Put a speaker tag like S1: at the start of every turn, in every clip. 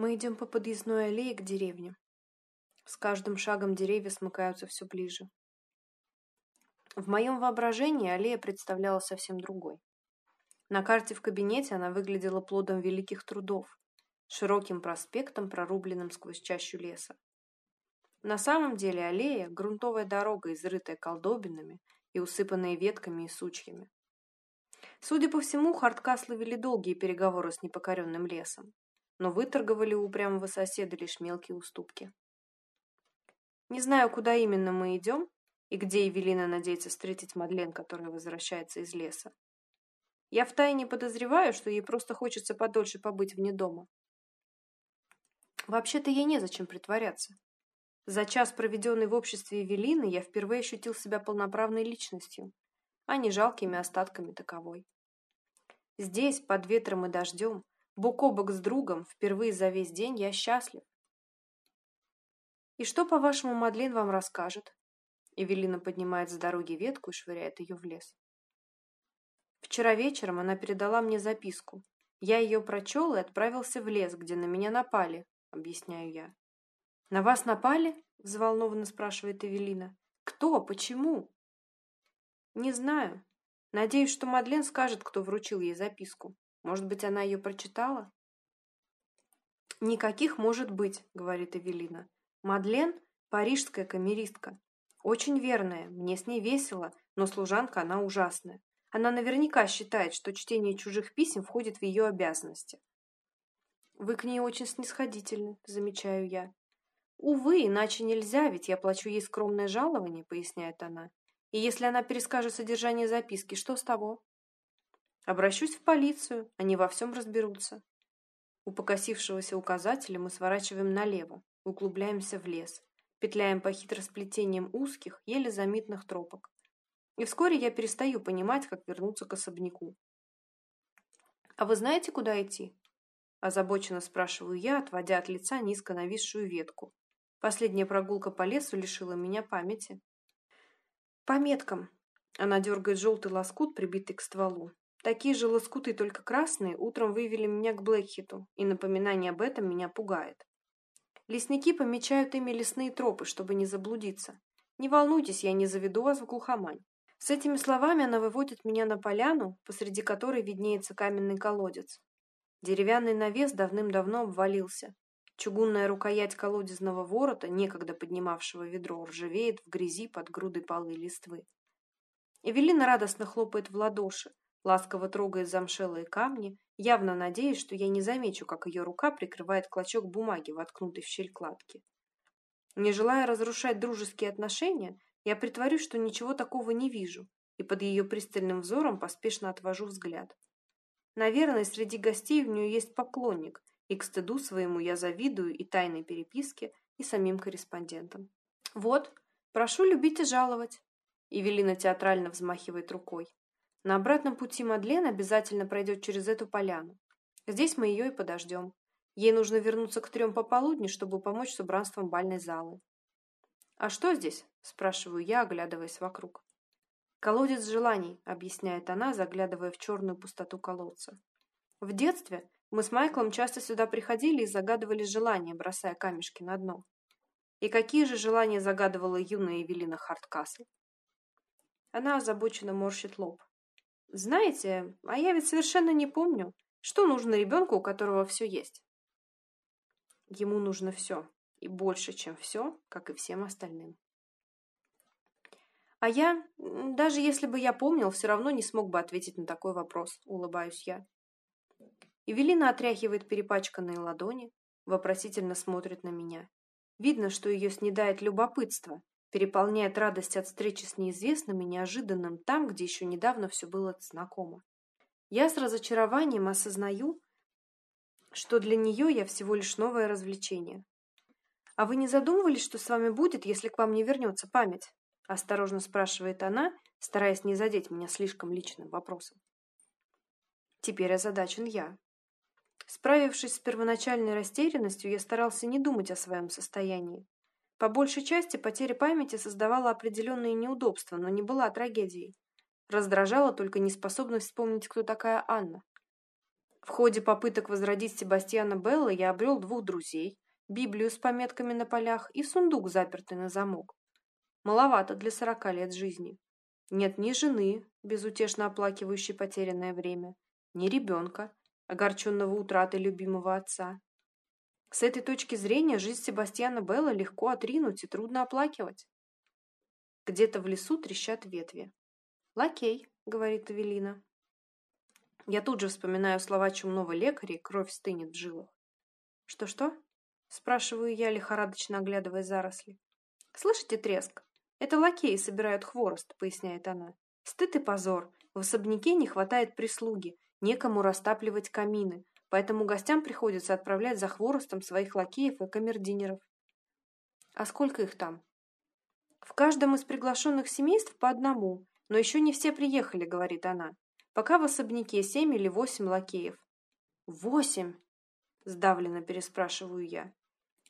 S1: Мы идем по подъездной аллее к деревне. С каждым шагом деревья смыкаются все ближе. В моем воображении аллея представляла совсем другой. На карте в кабинете она выглядела плодом великих трудов, широким проспектом, прорубленным сквозь чащу леса. На самом деле аллея – грунтовая дорога, изрытая колдобинами и усыпанная ветками и сучьями. Судя по всему, Хардкаслы вели долгие переговоры с непокоренным лесом, но выторговали у упрямого соседа лишь мелкие уступки. Не знаю, куда именно мы идем, и где Евелина надеется встретить Мадлен, которая возвращается из леса. Я втайне подозреваю, что ей просто хочется подольше побыть вне дома. Вообще-то ей незачем притворяться. За час, проведенный в обществе Евелины, я впервые ощутил себя полноправной личностью, а не жалкими остатками таковой. Здесь, под ветром и дождем, бок о бок с другом, впервые за весь день я счастлив. «И что, по-вашему, Мадлен вам расскажет?» Эвелина поднимает с дороги ветку и швыряет ее в лес. Вчера вечером она передала мне записку. Я ее прочел и отправился в лес, где на меня напали, объясняю я. «На вас напали?» – взволнованно спрашивает Эвелина. «Кто? Почему?» «Не знаю. Надеюсь, что Мадлен скажет, кто вручил ей записку. Может быть, она ее прочитала?» «Никаких может быть», — говорит Эвелина. «Мадлен — парижская камеристка. Очень верная, мне с ней весело, но служанка она ужасная. Она наверняка считает, что чтение чужих писем входит в ее обязанности». «Вы к ней очень снисходительны», — замечаю я. «Увы, иначе нельзя, ведь я плачу ей скромное жалование», — поясняет она. «И если она перескажет содержание записки, что с того?» Обращусь в полицию, они во всем разберутся. У покосившегося указателя мы сворачиваем налево, углубляемся в лес, петляем по хитросплетениям узких, еле заметных тропок. И вскоре я перестаю понимать, как вернуться к особняку. «А вы знаете, куда идти?» Озабоченно спрашиваю я, отводя от лица низко нависшую ветку. Последняя прогулка по лесу лишила меня памяти. «По меткам». Она дергает желтый лоскут, прибитый к стволу. Такие же лоскуты, только красные, утром вывели меня к Блэкхиту, и напоминание об этом меня пугает. Лесники помечают ими лесные тропы, чтобы не заблудиться. Не волнуйтесь, я не заведу вас в глухомань. С этими словами она выводит меня на поляну, посреди которой виднеется каменный колодец. Деревянный навес давным-давно обвалился. Чугунная рукоять колодезного ворота, некогда поднимавшего ведро, ржавеет в грязи под грудой полы листвы. Эвелина радостно хлопает в ладоши, ласково трогает замшелые камни, явно надеясь, что я не замечу, как ее рука прикрывает клочок бумаги, воткнутый в щель кладки. Не желая разрушать дружеские отношения, я притворюсь, что ничего такого не вижу, и под ее пристальным взором поспешно отвожу взгляд. Наверное, среди гостей у нее есть поклонник, и к стыду своему я завидую и тайной переписке, и самим корреспондентам. «Вот, прошу любить и жаловать», — Евелина театрально взмахивает рукой. На обратном пути Мадлен обязательно пройдет через эту поляну. Здесь мы ее и подождем. Ей нужно вернуться к трем пополудни, чтобы помочь с убранством бальной залы. «А что здесь?» – спрашиваю я, оглядываясь вокруг. «Колодец желаний», – объясняет она, заглядывая в черную пустоту колодца. «В детстве мы с Майклом часто сюда приходили и загадывали желания, бросая камешки на дно. И какие же желания загадывала юная Эвелина Харткасл?» Она озабоченно морщит лоб. Знаете, а я ведь совершенно не помню, что нужно ребенку, у которого все есть. Ему нужно все, и больше, чем все, как и всем остальным. А я, даже если бы я помнил, все равно не смог бы ответить на такой вопрос, улыбаюсь я. Эвелина отряхивает перепачканные ладони, вопросительно смотрит на меня. Видно, что ее снедает любопытство, переполняет радость от встречи с неизвестным и неожиданным там, где еще недавно все было знакомо. Я с разочарованием осознаю, что для нее я всего лишь новое развлечение. «А вы не задумывались, что с вами будет, если к вам не вернется память?» – осторожно спрашивает она, стараясь не задеть меня слишком личным вопросом. Теперь озадачен я. Справившись с первоначальной растерянностью, я старался не думать о своем состоянии, по большей части потеря памяти создавала определенные неудобства, но не была трагедией. Раздражала только неспособность вспомнить, кто такая Анна. В ходе попыток возродить Себастьяна Белла я обрел двух друзей, Библию с пометками на полях и сундук, запертый на замок. Маловато для сорока лет жизни. Нет ни жены, безутешно оплакивающей потерянное время, ни ребенка, огорченного утратой любимого отца. С этой точки зрения жизнь Себастьяна Белла легко отринуть и трудно оплакивать. Где-то в лесу трещат ветви. «Лакей», — говорит Эвелина. Я тут же вспоминаю слова чумного лекаря, и кровь стынет в жилах. «Что-что?» — спрашиваю я, лихорадочно оглядывая заросли. «Слышите треск? Это лакеи собирают хворост», — поясняет она. «Стыд и позор. В особняке не хватает прислуги, некому растапливать камины, поэтому гостям приходится отправлять за хворостом своих лакеев и камердинеров. А сколько их там? В каждом из приглашенных семейств по одному, но еще не все приехали, говорит она. Пока в особняке семь или восемь лакеев. Восемь? Сдавленно переспрашиваю я.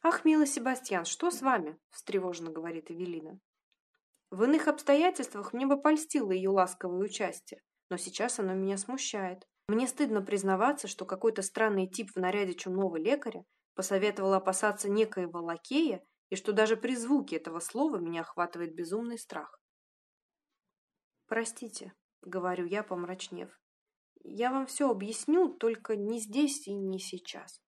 S1: Ах, милый Себастьян, что с вами? Встревоженно говорит Эвелина. В иных обстоятельствах мне бы польстило ее ласковое участие, но сейчас оно меня смущает. Мне стыдно признаваться, что какой-то странный тип в наряде чумного лекаря посоветовал опасаться некоего лакея, и что даже при звуке этого слова меня охватывает безумный страх. «Простите», — говорю я, помрачнев. «Я вам все объясню, только не здесь и не сейчас».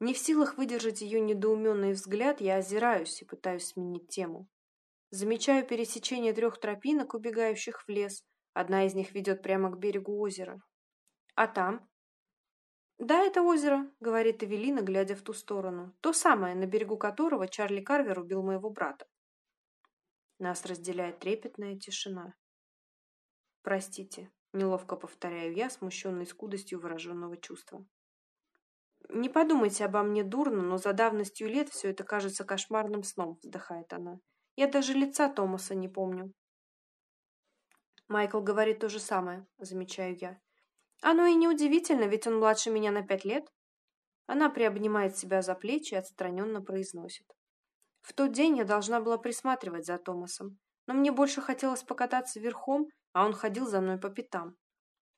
S1: Не в силах выдержать ее недоуменный взгляд, я озираюсь и пытаюсь сменить тему. Замечаю пересечение трех тропинок, убегающих в лес, Одна из них ведет прямо к берегу озера. А там? Да, это озеро, говорит Эвелина, глядя в ту сторону. То самое, на берегу которого Чарли Карвер убил моего брата. Нас разделяет трепетная тишина. Простите, неловко повторяю я, смущенный скудостью выраженного чувства. Не подумайте обо мне дурно, но за давностью лет все это кажется кошмарным сном, вздыхает она. Я даже лица Томаса не помню. Майкл говорит то же самое, замечаю я. Оно и неудивительно, ведь он младше меня на пять лет. Она приобнимает себя за плечи и отстраненно произносит. В тот день я должна была присматривать за Томасом, но мне больше хотелось покататься верхом, а он ходил за мной по пятам.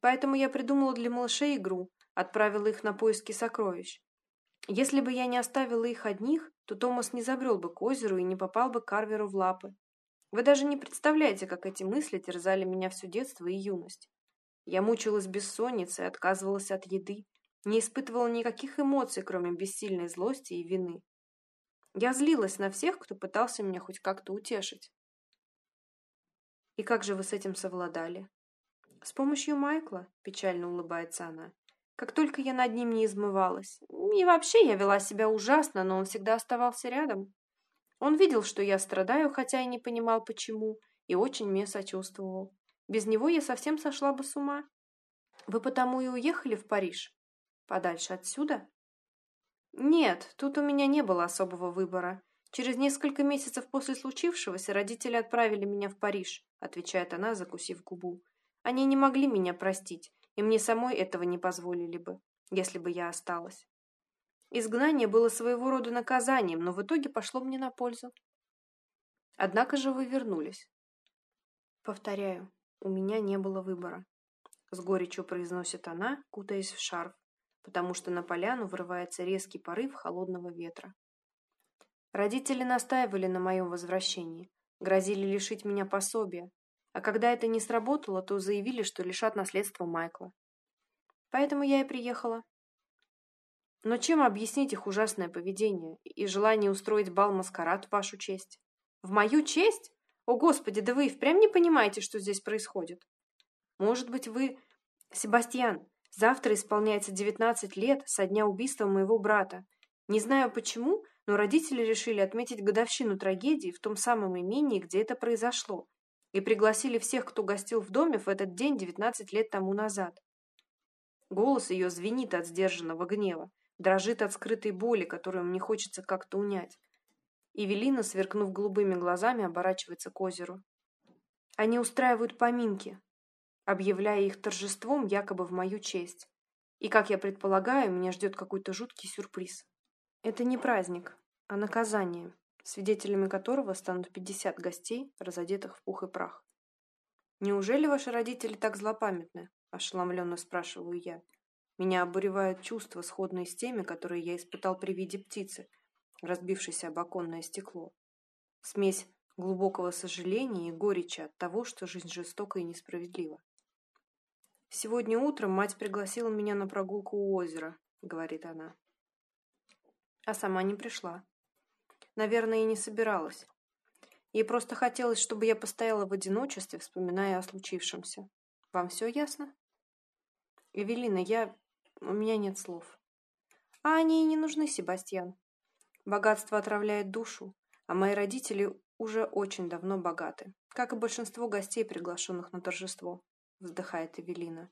S1: Поэтому я придумала для малышей игру, отправила их на поиски сокровищ. Если бы я не оставила их одних, то Томас не забрел бы к озеру и не попал бы Карверу в лапы. Вы даже не представляете, как эти мысли терзали меня все детство и юность. Я мучилась бессонницей, отказывалась от еды, не испытывала никаких эмоций, кроме бессильной злости и вины. Я злилась на всех, кто пытался меня хоть как-то утешить. И как же вы с этим совладали? С помощью Майкла, печально улыбается она. Как только я над ним не измывалась. И вообще я вела себя ужасно, но он всегда оставался рядом. Он видел, что я страдаю, хотя и не понимал, почему, и очень мне сочувствовал. Без него я совсем сошла бы с ума. Вы потому и уехали в Париж? Подальше отсюда? Нет, тут у меня не было особого выбора. Через несколько месяцев после случившегося родители отправили меня в Париж, отвечает она, закусив губу. Они не могли меня простить, и мне самой этого не позволили бы, если бы я осталась. Изгнание было своего рода наказанием, но в итоге пошло мне на пользу. Однако же вы вернулись. Повторяю, у меня не было выбора. С горечью произносит она, кутаясь в шарф, потому что на поляну врывается резкий порыв холодного ветра. Родители настаивали на моем возвращении, грозили лишить меня пособия, а когда это не сработало, то заявили, что лишат наследства Майкла. Поэтому я и приехала. Но чем объяснить их ужасное поведение и желание устроить бал-маскарад в вашу честь? В мою честь? О, Господи, да вы и впрямь не понимаете, что здесь происходит. Может быть, вы... Себастьян, завтра исполняется 19 лет со дня убийства моего брата. Не знаю почему, но родители решили отметить годовщину трагедии в том самом имении, где это произошло, и пригласили всех, кто гостил в доме в этот день 19 лет тому назад. Голос ее звенит от сдержанного гнева дрожит от скрытой боли, которую мне хочется как-то унять. Эвелина, сверкнув голубыми глазами, оборачивается к озеру. Они устраивают поминки, объявляя их торжеством якобы в мою честь. И, как я предполагаю, меня ждет какой-то жуткий сюрприз. Это не праздник, а наказание, свидетелями которого станут пятьдесят гостей, разодетых в пух и прах. «Неужели ваши родители так злопамятны?» – ошеломленно спрашиваю я. Меня обуревают чувства, сходные с теми, которые я испытал при виде птицы, разбившейся об оконное стекло. Смесь глубокого сожаления и горечи от того, что жизнь жестока и несправедлива. «Сегодня утром мать пригласила меня на прогулку у озера», — говорит она. А сама не пришла. Наверное, и не собиралась. Ей просто хотелось, чтобы я постояла в одиночестве, вспоминая о случившемся. Вам все ясно? Эвелина, я... У меня нет слов. А они и не нужны, Себастьян. Богатство отравляет душу, а мои родители уже очень давно богаты, как и большинство гостей, приглашенных на торжество, вздыхает Эвелина.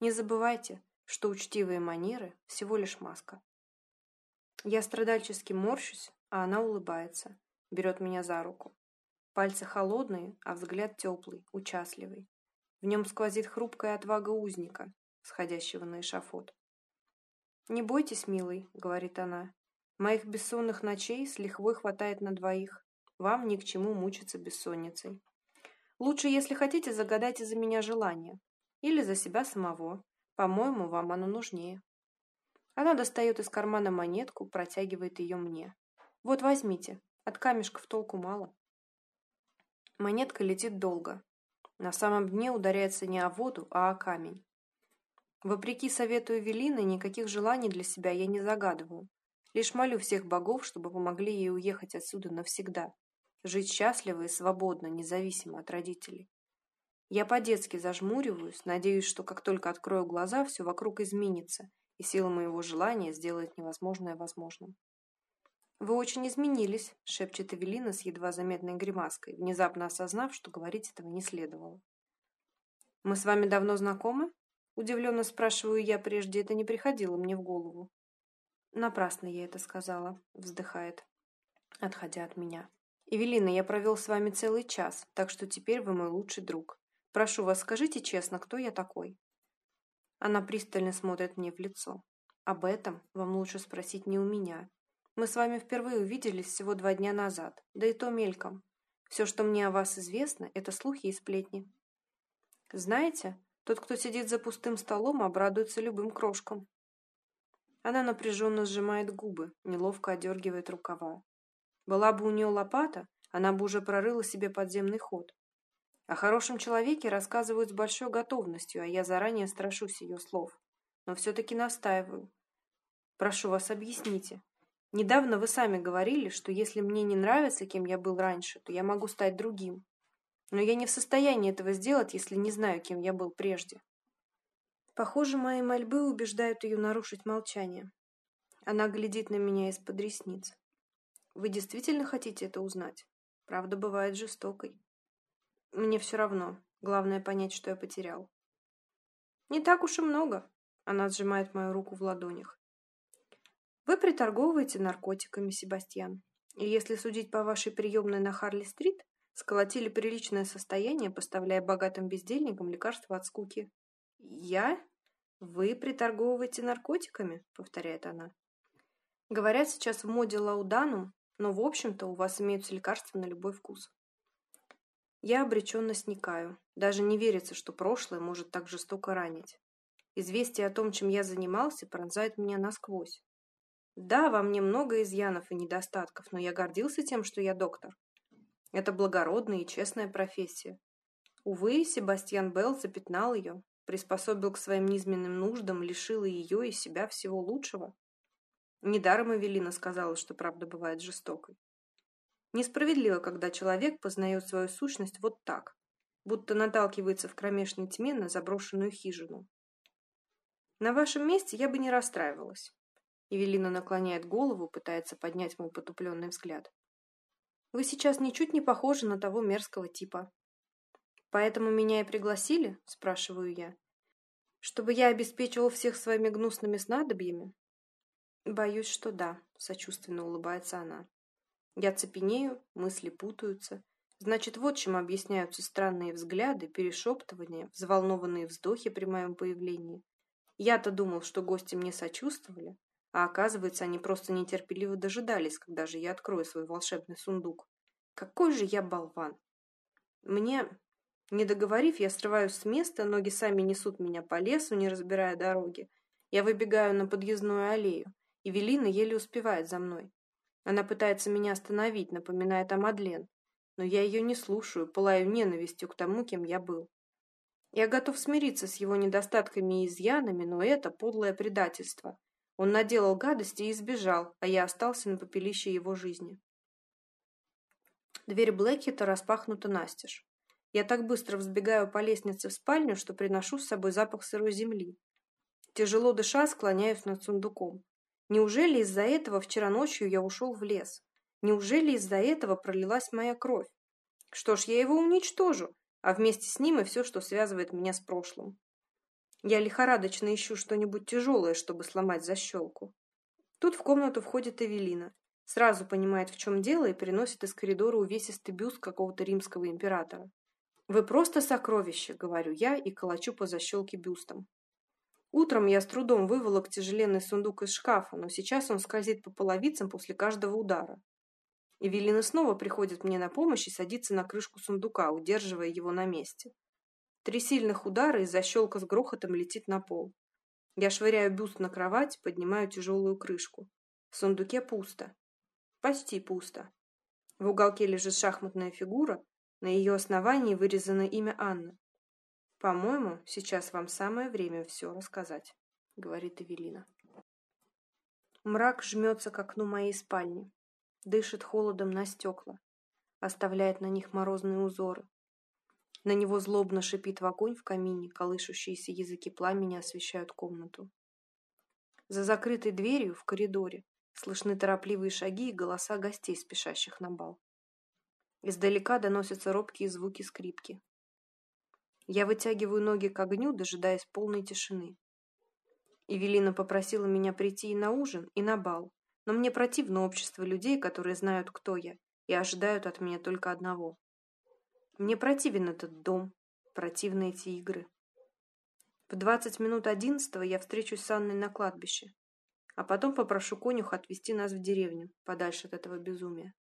S1: Не забывайте, что учтивые манеры – всего лишь маска. Я страдальчески морщусь, а она улыбается, берет меня за руку. Пальцы холодные, а взгляд теплый, участливый. В нем сквозит хрупкая отвага узника, сходящего на эшафот. «Не бойтесь, милый», — говорит она. «Моих бессонных ночей с лихвой хватает на двоих. Вам ни к чему мучиться бессонницей. Лучше, если хотите, загадайте за меня желание. Или за себя самого. По-моему, вам оно нужнее. Она достает из кармана монетку, протягивает ее мне. Вот возьмите. От камешков толку мало. Монетка летит долго. На самом дне ударяется не о воду, а о камень. Вопреки совету Эвелины, никаких желаний для себя я не загадываю. Лишь молю всех богов, чтобы помогли ей уехать отсюда навсегда, жить счастливо и свободно, независимо от родителей. Я по-детски зажмуриваюсь, надеюсь, что как только открою глаза, все вокруг изменится, и сила моего желания сделает невозможное возможным. «Вы очень изменились», — шепчет Эвелина с едва заметной гримаской, внезапно осознав, что говорить этого не следовало. «Мы с вами давно знакомы?» Удивленно спрашиваю я, прежде это не приходило мне в голову. «Напрасно я это сказала», — вздыхает, отходя от меня. «Эвелина, я провел с вами целый час, так что теперь вы мой лучший друг. Прошу вас, скажите честно, кто я такой?» Она пристально смотрит мне в лицо. «Об этом вам лучше спросить не у меня. Мы с вами впервые увиделись всего два дня назад, да и то мельком. Все, что мне о вас известно, это слухи и сплетни. Знаете, тот, кто сидит за пустым столом, обрадуется любым крошкам». Она напряженно сжимает губы, неловко одергивает рукава. Была бы у нее лопата, она бы уже прорыла себе подземный ход. О хорошем человеке рассказывают с большой готовностью, а я заранее страшусь ее слов. Но все-таки настаиваю. Прошу вас, объясните. Недавно вы сами говорили, что если мне не нравится, кем я был раньше, то я могу стать другим. Но я не в состоянии этого сделать, если не знаю, кем я был прежде. Похоже, мои мольбы убеждают ее нарушить молчание. Она глядит на меня из-под ресниц. Вы действительно хотите это узнать? Правда бывает жестокой. Мне все равно. Главное понять, что я потерял. Не так уж и много. Она сжимает мою руку в ладонях. Вы приторговываете наркотиками, Себастьян. И если судить по вашей приемной на Харли-стрит, сколотили приличное состояние, поставляя богатым бездельникам лекарства от скуки. Я? Вы приторговываете наркотиками? Повторяет она. Говорят сейчас в моде лауданум, но, в общем-то, у вас имеются лекарства на любой вкус. Я обреченно сникаю. Даже не верится, что прошлое может так жестоко ранить. Известие о том, чем я занимался, пронзает меня насквозь. Да, во мне много изъянов и недостатков, но я гордился тем, что я доктор. Это благородная и честная профессия. Увы, Себастьян Белл запятнал ее, приспособил к своим низменным нуждам, лишил ее и себя всего лучшего. Недаром Эвелина сказала, что правда бывает жестокой. Несправедливо, когда человек познает свою сущность вот так, будто наталкивается в кромешной тьме на заброшенную хижину. На вашем месте я бы не расстраивалась. Эвелина наклоняет голову, пытается поднять мой потупленный взгляд. Вы сейчас ничуть не похожи на того мерзкого типа. Поэтому меня и пригласили, спрашиваю я. Чтобы я обеспечивал всех своими гнусными снадобьями? Боюсь, что да, сочувственно улыбается она. Я цепенею, мысли путаются. Значит, вот чем объясняются странные взгляды, перешептывания, взволнованные вздохи при моем появлении. Я-то думал, что гости мне сочувствовали, а оказывается, они просто нетерпеливо дожидались, когда же я открою свой волшебный сундук. Какой же я болван! Мне... Не договорив, я срываюсь с места, ноги сами несут меня по лесу, не разбирая дороги, Я выбегаю на подъездную аллею. Эвелина еле успевает за мной. Она пытается меня остановить, напоминает о Мадлен. Но я ее не слушаю, пылаю ненавистью к тому, кем я был. Я готов смириться с его недостатками и изъянами, но это подлое предательство. Он наделал гадости и избежал, а я остался на попелище его жизни. Дверь Блэкхита распахнута настежь. Я так быстро взбегаю по лестнице в спальню, что приношу с собой запах сырой земли. Тяжело дыша, склоняюсь над сундуком. Неужели из-за этого вчера ночью я ушел в лес? Неужели из-за этого пролилась моя кровь? Что ж, я его уничтожу, а вместе с ним и все, что связывает меня с прошлым. Я лихорадочно ищу что-нибудь тяжелое, чтобы сломать защелку. Тут в комнату входит Эвелина. Сразу понимает, в чем дело, и приносит из коридора увесистый бюст какого-то римского императора. «Вы просто сокровище», — говорю я и колочу по защелке бюстом. Утром я с трудом выволок тяжеленный сундук из шкафа, но сейчас он скользит по половицам после каждого удара. Эвелина снова приходит мне на помощь и садится на крышку сундука, удерживая его на месте. Три сильных удара, и защелка с грохотом летит на пол. Я швыряю бюст на кровать, поднимаю тяжелую крышку. В сундуке пусто. Почти пусто. В уголке лежит шахматная фигура, на ее основании вырезано имя Анны. «По-моему, сейчас вам самое время все рассказать», — говорит Эвелина. Мрак жмется к окну моей спальни, дышит холодом на стекла, оставляет на них морозные узоры. На него злобно шипит в огонь в камине, колышущиеся языки пламени освещают комнату. За закрытой дверью в коридоре слышны торопливые шаги и голоса гостей, спешащих на бал. Издалека доносятся робкие звуки скрипки. Я вытягиваю ноги к огню, дожидаясь полной тишины. Эвелина попросила меня прийти и на ужин, и на бал, но мне противно общество людей, которые знают, кто я, и ожидают от меня только одного. Мне противен этот дом, противны эти игры. В двадцать минут одиннадцатого я встречусь с Анной на кладбище, а потом попрошу конюха отвезти нас в деревню, подальше от этого безумия.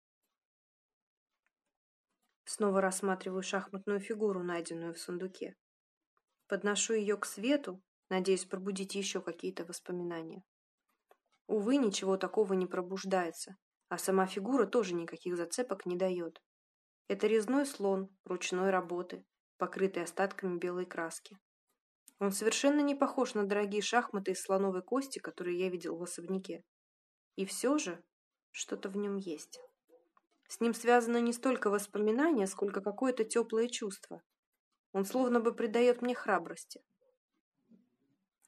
S1: Снова рассматриваю шахматную фигуру, найденную в сундуке. Подношу ее к свету, надеясь пробудить еще какие-то воспоминания. Увы, ничего такого не пробуждается, а сама фигура тоже никаких зацепок не дает. Это резной слон ручной работы, покрытый остатками белой краски. Он совершенно не похож на дорогие шахматы из слоновой кости, которые я видел в особняке. И все же что-то в нем есть. С ним связано не столько воспоминание, сколько какое-то теплое чувство. Он словно бы придает мне храбрости.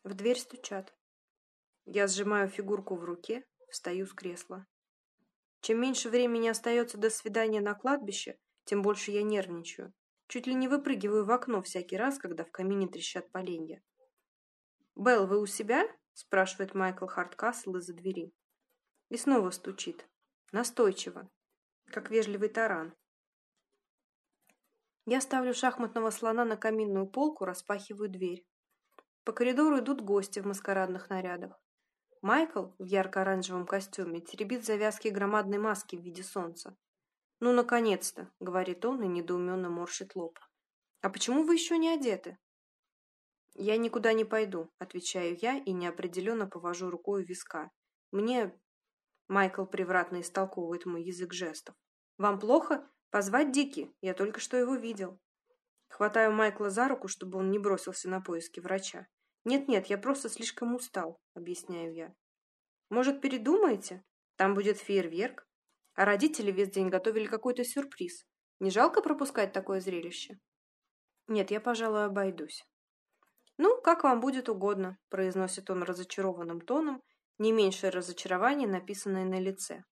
S1: В дверь стучат. Я сжимаю фигурку в руке, встаю с кресла. Чем меньше времени остается до свидания на кладбище, тем больше я нервничаю. Чуть ли не выпрыгиваю в окно всякий раз, когда в камине трещат поленья. «Белл, вы у себя?» – спрашивает Майкл Харткасл из-за двери. И снова стучит. Настойчиво как вежливый таран. Я ставлю шахматного слона на каминную полку, распахиваю дверь. По коридору идут гости в маскарадных нарядах. Майкл в ярко-оранжевом костюме теребит завязки громадной маски в виде солнца. «Ну, наконец-то!» — говорит он и недоуменно морщит лоб. «А почему вы еще не одеты?» «Я никуда не пойду», — отвечаю я и неопределенно повожу рукой у виска. «Мне Майкл превратно истолковывает мой язык жестов. «Вам плохо? Позвать Дики, я только что его видел». Хватаю Майкла за руку, чтобы он не бросился на поиски врача. «Нет-нет, я просто слишком устал», — объясняю я. «Может, передумаете? Там будет фейерверк. А родители весь день готовили какой-то сюрприз. Не жалко пропускать такое зрелище?» «Нет, я, пожалуй, обойдусь». «Ну, как вам будет угодно», — произносит он разочарованным тоном не меньшее разочарование, написанное на лице.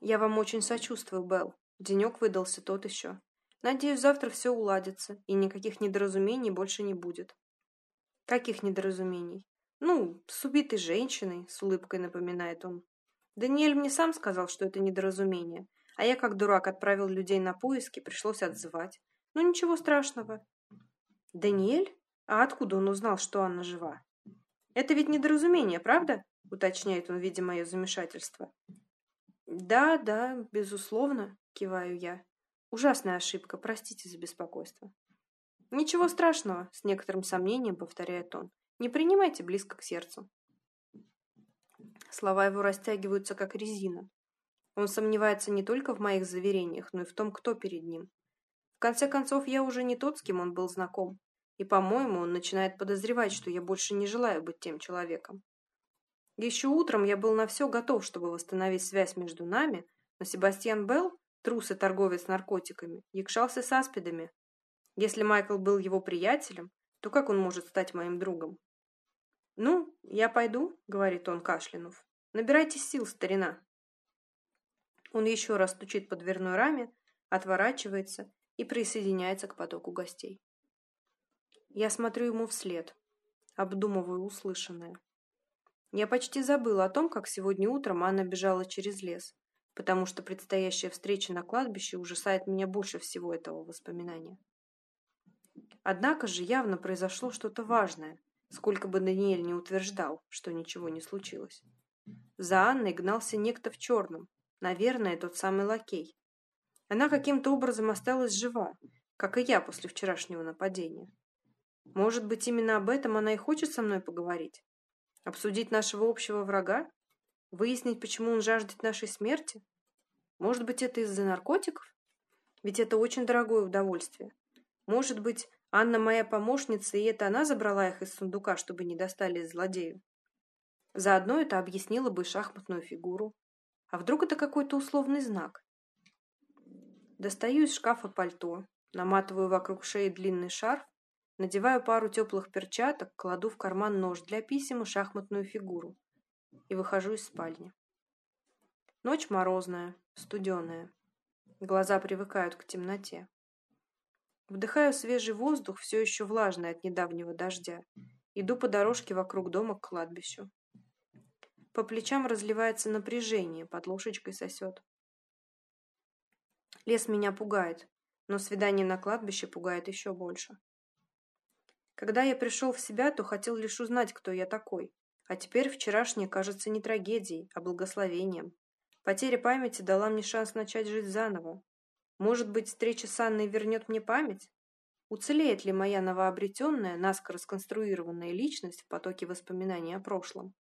S1: «Я вам очень сочувствую, Белл. Денек выдался тот еще. Надеюсь, завтра все уладится, и никаких недоразумений больше не будет». «Каких недоразумений?» «Ну, с убитой женщиной», — с улыбкой напоминает он. «Даниэль мне сам сказал, что это недоразумение, а я, как дурак, отправил людей на поиски, пришлось отзывать. Ну, ничего страшного». «Даниэль? А откуда он узнал, что Анна жива?» «Это ведь недоразумение, правда?» — уточняет он, видя мое замешательство. «Да, да, безусловно», — киваю я. «Ужасная ошибка, простите за беспокойство». «Ничего страшного», — с некоторым сомнением повторяет он. Не принимайте близко к сердцу. Слова его растягиваются, как резина. Он сомневается не только в моих заверениях, но и в том, кто перед ним. В конце концов, я уже не тот, с кем он был знаком. И, по-моему, он начинает подозревать, что я больше не желаю быть тем человеком. Еще утром я был на все готов, чтобы восстановить связь между нами, но Себастьян Белл, трус и торговец наркотиками, якшался с аспидами. Если Майкл был его приятелем, то как он может стать моим другом? «Ну, я пойду», — говорит он, кашлянув. «Набирайтесь сил, старина». Он еще раз стучит по дверной раме, отворачивается и присоединяется к потоку гостей. Я смотрю ему вслед, обдумываю услышанное. Я почти забыла о том, как сегодня утром Анна бежала через лес, потому что предстоящая встреча на кладбище ужасает меня больше всего этого воспоминания. Однако же явно произошло что-то важное, сколько бы Даниэль не утверждал, что ничего не случилось. За Анной гнался некто в черном, наверное, тот самый лакей. Она каким-то образом осталась жива, как и я после вчерашнего нападения. Может быть, именно об этом она и хочет со мной поговорить? Обсудить нашего общего врага? Выяснить, почему он жаждет нашей смерти? Может быть, это из-за наркотиков? Ведь это очень дорогое удовольствие. Может быть, Анна моя помощница, и это она забрала их из сундука, чтобы не достали злодею. Заодно это объяснило бы шахматную фигуру. А вдруг это какой-то условный знак? Достаю из шкафа пальто, наматываю вокруг шеи длинный шарф Надеваю пару теплых перчаток, кладу в карман нож для писем и шахматную фигуру. И выхожу из спальни. Ночь морозная, студеная. Глаза привыкают к темноте. Вдыхаю свежий воздух, все еще влажный от недавнего дождя. Иду по дорожке вокруг дома к кладбищу. По плечам разливается напряжение, под ложечкой сосет. Лес меня пугает, но свидание на кладбище пугает еще больше. Когда я пришел в себя, то хотел лишь узнать, кто я такой. А теперь вчерашнее кажется не трагедией, а благословением. Потеря памяти дала мне шанс начать жить заново. Может быть, встреча с Анной вернет мне память? Уцелеет ли моя новообретенная, наскоро сконструированная личность в потоке воспоминаний о прошлом?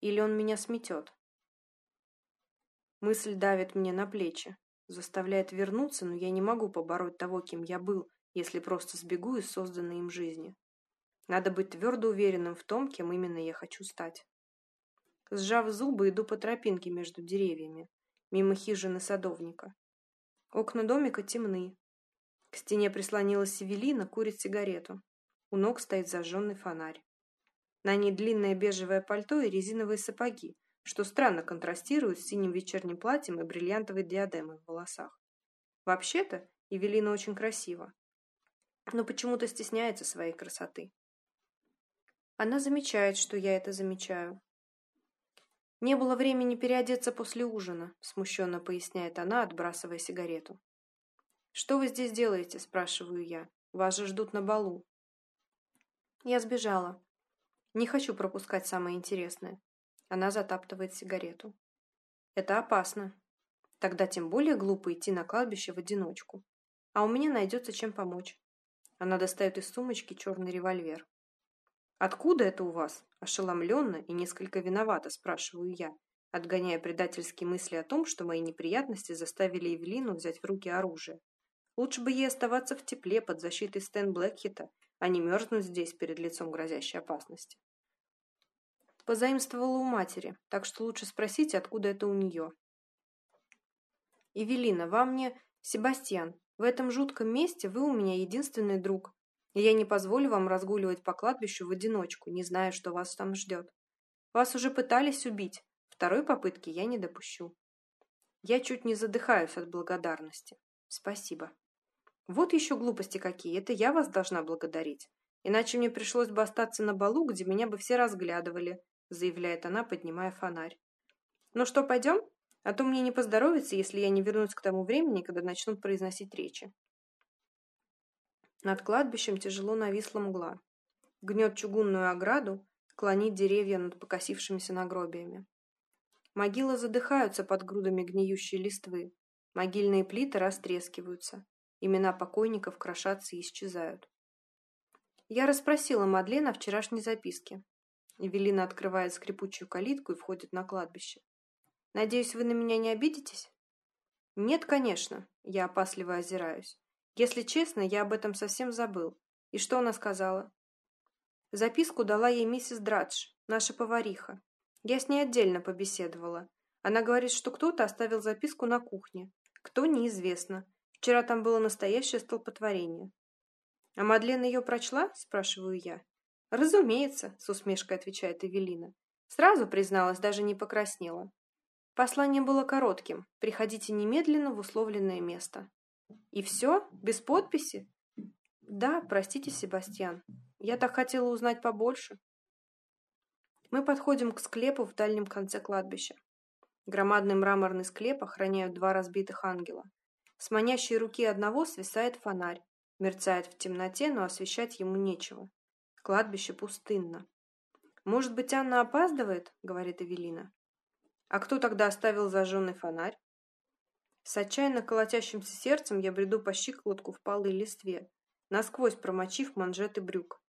S1: Или он меня сметет? Мысль давит мне на плечи, заставляет вернуться, но я не могу побороть того, кем я был, если просто сбегу из созданной им жизни. Надо быть твердо уверенным в том, кем именно я хочу стать. Сжав зубы, иду по тропинке между деревьями, мимо хижины садовника. Окна домика темны. К стене прислонилась Севелина, курит сигарету. У ног стоит зажженный фонарь. На ней длинное бежевое пальто и резиновые сапоги, что странно контрастирует с синим вечерним платьем и бриллиантовой диадемой в волосах. Вообще-то, Евелина очень красива но почему-то стесняется своей красоты. Она замечает, что я это замечаю. «Не было времени переодеться после ужина», – смущенно поясняет она, отбрасывая сигарету. «Что вы здесь делаете?» – спрашиваю я. «Вас же ждут на балу». Я сбежала. Не хочу пропускать самое интересное. Она затаптывает сигарету. Это опасно. Тогда тем более глупо идти на кладбище в одиночку. А у меня найдется чем помочь. Она достает из сумочки черный револьвер. «Откуда это у вас?» – ошеломленно и несколько виновато спрашиваю я, отгоняя предательские мысли о том, что мои неприятности заставили Эвелину взять в руки оружие. Лучше бы ей оставаться в тепле под защитой Стэн Блэкхита, а не мерзнуть здесь перед лицом грозящей опасности. Позаимствовала у матери, так что лучше спросите, откуда это у нее. «Эвелина, вам мне Себастьян, в этом жутком месте вы у меня единственный друг, я не позволю вам разгуливать по кладбищу в одиночку, не зная, что вас там ждет. Вас уже пытались убить, второй попытки я не допущу. Я чуть не задыхаюсь от благодарности. Спасибо. Вот еще глупости какие, это я вас должна благодарить. Иначе мне пришлось бы остаться на балу, где меня бы все разглядывали, заявляет она, поднимая фонарь. Ну что, пойдем? А то мне не поздоровится, если я не вернусь к тому времени, когда начнут произносить речи. Над кладбищем тяжело нависла мгла. Гнет чугунную ограду, клонит деревья над покосившимися нагробиями. Могилы задыхаются под грудами гниющей листвы. Могильные плиты растрескиваются. Имена покойников крошатся и исчезают. Я расспросила Мадлен о вчерашней записке. Эвелина открывает скрипучую калитку и входит на кладбище. «Надеюсь, вы на меня не обидитесь?» «Нет, конечно», — я опасливо озираюсь. «Если честно, я об этом совсем забыл. И что она сказала?» Записку дала ей миссис Драдж, наша повариха. Я с ней отдельно побеседовала. Она говорит, что кто-то оставил записку на кухне. Кто, неизвестно. Вчера там было настоящее столпотворение. «А Мадлен ее прочла?» – спрашиваю я. «Разумеется», – с усмешкой отвечает Эвелина. Сразу призналась, даже не покраснела. Послание было коротким. Приходите немедленно в условленное место. И все? Без подписи? Да, простите, Себастьян. Я так хотела узнать побольше. Мы подходим к склепу в дальнем конце кладбища. Громадный мраморный склеп охраняют два разбитых ангела. С манящей руки одного свисает фонарь. Мерцает в темноте, но освещать ему нечего. Кладбище пустынно. «Может быть, Анна опаздывает?» — говорит Эвелина. «А кто тогда оставил зажженный фонарь?» С отчаянно колотящимся сердцем я бреду по щиколотку в палой листве, насквозь промочив манжеты брюк.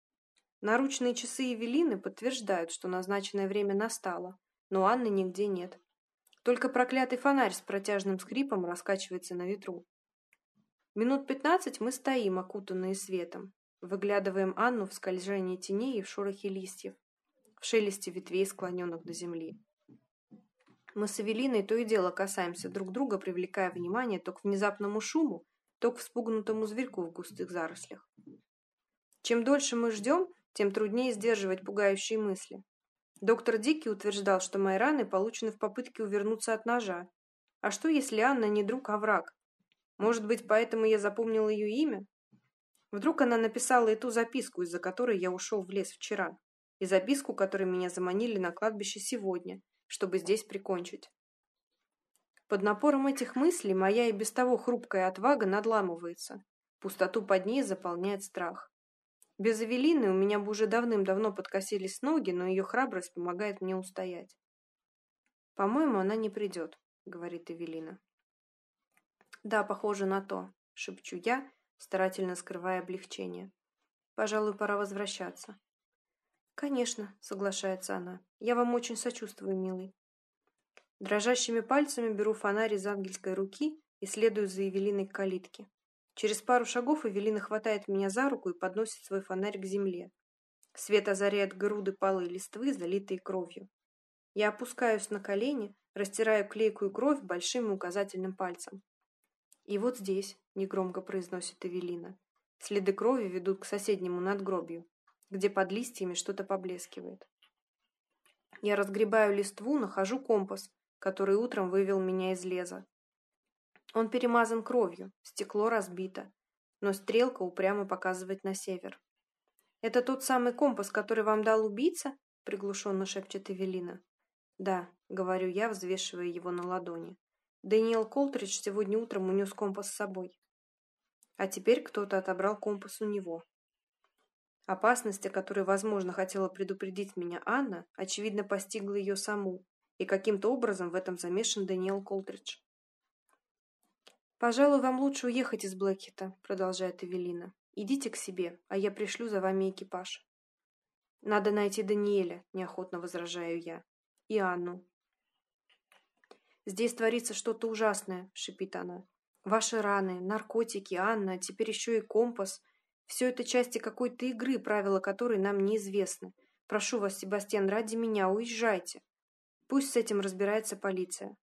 S1: Наручные часы Евелины подтверждают, что назначенное время настало, но Анны нигде нет. Только проклятый фонарь с протяжным скрипом раскачивается на ветру. Минут пятнадцать мы стоим, окутанные светом, выглядываем Анну в скольжении теней и в шорохе листьев, в шелесте ветвей, склоненных до земли. Мы с Эвелиной то и дело касаемся друг друга, привлекая внимание то к внезапному шуму, то к вспугнутому зверьку в густых зарослях. Чем дольше мы ждем, тем труднее сдерживать пугающие мысли. Доктор Дики утверждал, что мои раны получены в попытке увернуться от ножа. А что, если Анна не друг, а враг? Может быть, поэтому я запомнил ее имя? Вдруг она написала и ту записку, из-за которой я ушел в лес вчера, и записку, которой меня заманили на кладбище сегодня, чтобы здесь прикончить. Под напором этих мыслей моя и без того хрупкая отвага надламывается. Пустоту под ней заполняет страх. Без Эвелины у меня бы уже давным-давно подкосились ноги, но ее храбрость помогает мне устоять. «По-моему, она не придет», — говорит Эвелина. «Да, похоже на то», — шепчу я, старательно скрывая облегчение. «Пожалуй, пора возвращаться». «Конечно», — соглашается она. «Я вам очень сочувствую, милый». Дрожащими пальцами беру фонарь из ангельской руки и следую за Евелиной к калитке. Через пару шагов Эвелина хватает меня за руку и подносит свой фонарь к земле. Свет озаряет груды полы листвы, залитые кровью. Я опускаюсь на колени, растираю клейкую кровь большим и указательным пальцем. «И вот здесь», — негромко произносит Эвелина, следы крови ведут к соседнему надгробию, где под листьями что-то поблескивает. Я разгребаю листву, нахожу компас, который утром вывел меня из леса. Он перемазан кровью, стекло разбито, но стрелка упрямо показывает на север. «Это тот самый компас, который вам дал убийца?» — приглушенно шепчет Эвелина. «Да», — говорю я, взвешивая его на ладони. Дэниел Колтридж сегодня утром унес компас с собой. А теперь кто-то отобрал компас у него. Опасность, о которой, возможно, хотела предупредить меня Анна, очевидно, постигла ее саму, и каким-то образом в этом замешан Дэниел Колтридж. «Пожалуй, вам лучше уехать из Блэкхита», — продолжает Эвелина. «Идите к себе, а я пришлю за вами экипаж». «Надо найти Даниэля», — неохотно возражаю я. «И Анну». «Здесь творится что-то ужасное», — шипит она. «Ваши раны, наркотики, Анна, теперь еще и компас. Все это части какой-то игры, правила которой нам неизвестны. Прошу вас, Себастьян, ради меня, уезжайте. Пусть с этим разбирается полиция.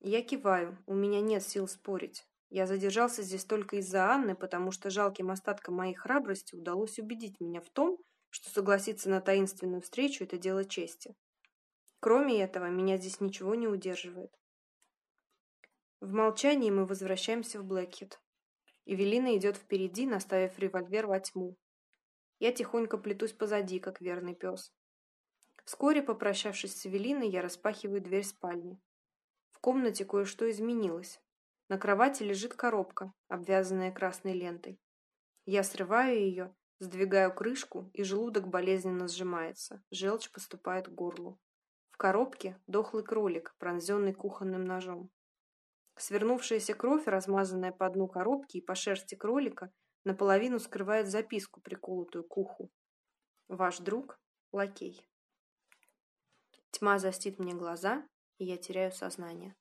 S1: Я киваю, у меня нет сил спорить. Я задержался здесь только из-за Анны, потому что жалким остатком моей храбрости удалось убедить меня в том, что согласиться на таинственную встречу – это дело чести. Кроме этого, меня здесь ничего не удерживает. В молчании мы возвращаемся в Блэкхит. Эвелина идет впереди, наставив револьвер во тьму. Я тихонько плетусь позади, как верный пес. Вскоре, попрощавшись с Эвелиной, я распахиваю дверь спальни комнате кое-что изменилось. На кровати лежит коробка, обвязанная красной лентой. Я срываю ее, сдвигаю крышку, и желудок болезненно сжимается. Желчь поступает к горлу. В коробке дохлый кролик, пронзенный кухонным ножом. Свернувшаяся кровь, размазанная по дну коробки и по шерсти кролика, наполовину скрывает записку, приколотую к уху. Ваш друг – лакей. Тьма застит мне глаза, и я теряю сознание.